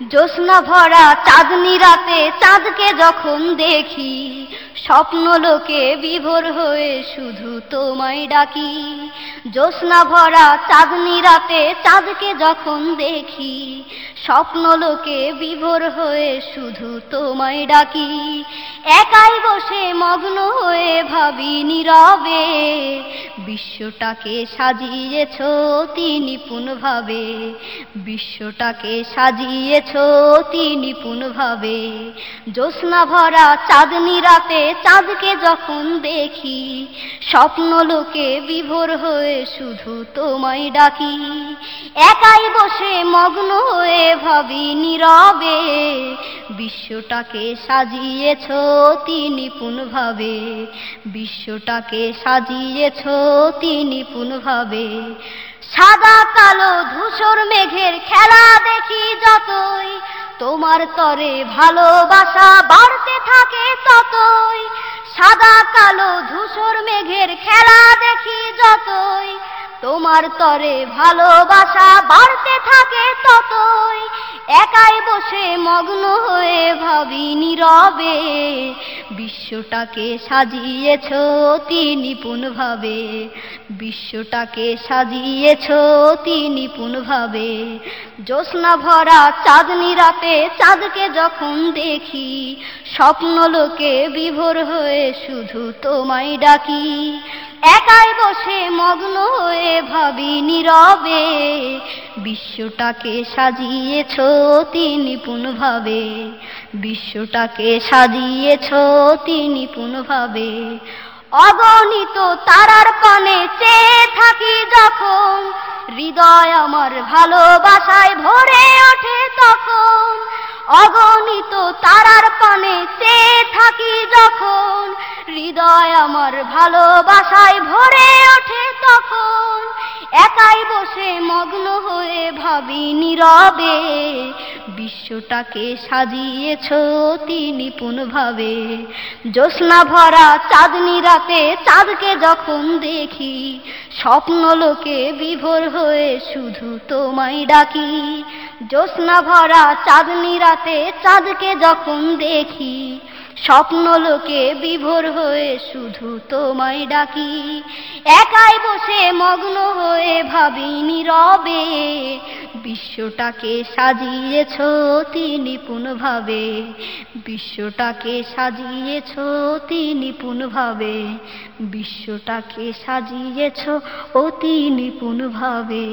জ্যোৎস্না ভরা চাঁদনি রাতে চাঁদকে যখন দেখি স্বপ্ন লোকে বিভোর হয়ে শুধু তোমায় ডাকি। জ্যোৎস্না ভরা চাঁদনি রাতে চাঁদকে যখন দেখি, স্বপ্ন লোকে বিভোর হয়ে শুধু তোমায় ডাকি। একাই বসে মগ্ন হয়ে ভাবি নীরবে, বিশ্বটাকে সাজিয়েছ তিনি ভাবে বিশ্বটাকে সাজিয়েছ তিনি ভাবে জ্যোৎস্না ভরা চাঁদনি রাতে চাঁদকে যখন দেখি, স্বপ্ন লোকে বিভোর হয়ে শুধু তোমায় ডাকি। একাই বসে মগ্ন হয়ে ভাবি নীরবে, বিশ্বটাকে সাজিয়েছ তিনি ভাবে বিশ্বটাকে সাজিয়েছ তিনি ভাবে সাদা কালো ধূসর মেঘের খেলা দেখি যতই তোমার তরে ভালোবাসা বাড়তে থাকে ততই। সাদা, কালো, ধূসর মেঘের খেলা দেখি যতই। তোমার তরে ভালোবাসা বাড়তে থাকে ততই একাই বসে মগ্ন হয়ে ভাবি নীরবে। বিশ্বটাকে সাজিয়েছ তিনি ভাবে বিশ্বটাকে সাজিয়েছ তিনি ভাবে জ্যোৎস্না ভরা চাঁদনি রাতে চাঁদকে যখন দেখি, স্বপ্ন লোকে বিভোর হয়ে শুধু তোমায় ডাকি। একাই বসে মগ্ন হয়ে ভাবি নীরবে। বিশ্বটাকে সাজিয়েছ তিনি ভাবে বিশ্বটাকে সাজিয়েছ তিনি ভাবে অগণিত তারার পানে চেয়ে থাকি যখন, হৃদয় আমার ভালোবাসায় ভরে ওঠে তখন। অগণিত তারার পানে চেয়ে থাকি যখন, হৃদয় আমার ভালোবাসায় ভরে ওঠে তখন। একাই বসে মগ্ন হয়ে ভাবি নীরবে। বিশ্বটাকে সাজিয়েছ তিনি ভাবে জ্যোৎস্না ভরা চাঁদনি রাতে চাঁদকে যখন দেখি, স্বপ্ন লোকে বিভোর হয়ে শুধু তোমায় ডাকি। জ্যোৎস্না ভরা চাঁদনি রাতে চাঁদকে যখন দেখি স্বপ্ন লোকে বিভোর হয়ে শুধু তোমায় ডাকি। একাই বসে মগ্ন হয়ে ভাবি নীরবে, বিশ্বটাকে সাজিয়েছ তিনি ভাবে বিশ্বটাকে সাজিয়েছ তিনি ভাবে বিশ্বটাকে সাজিয়েছ অতি তিনি ভাবে